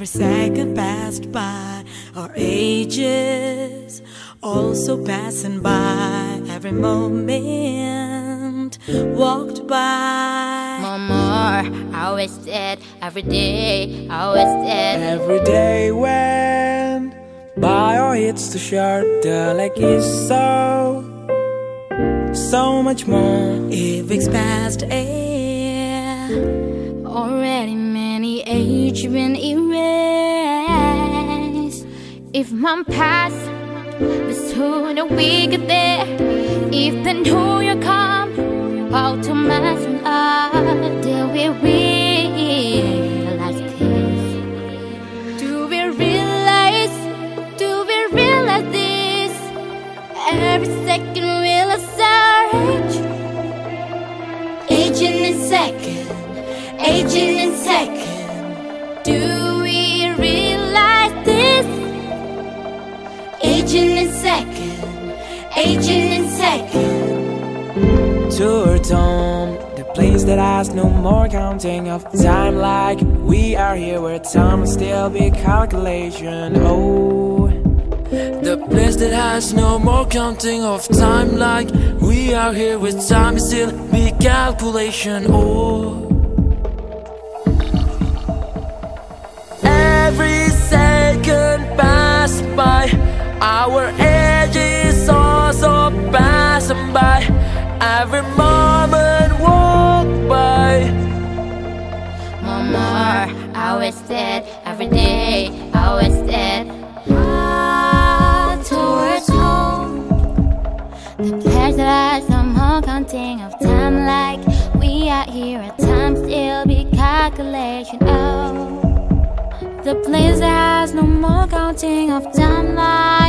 Every second passed by, our ages also passing by. Every moment walked by. Mama, I wasted every day, I wasted Every day went by, or it's too short. The like is so, so much more. If weeks passed, air. Already many age been erased. If my past the we get there, if then who you come, how to mess up, till we realize in second. Do we realize this? In second, in second. To the place that has no more counting of time. Like we are here, where time will still be calculation. Oh. The place that has no more counting of time Like we are here with time still be calculation Oh Every moment walk by Mama, I wasted every day, I wasted. Ah, towards home. The place that no more counting of time, like we are here at time still be calculation. Oh. The place has no more counting of time like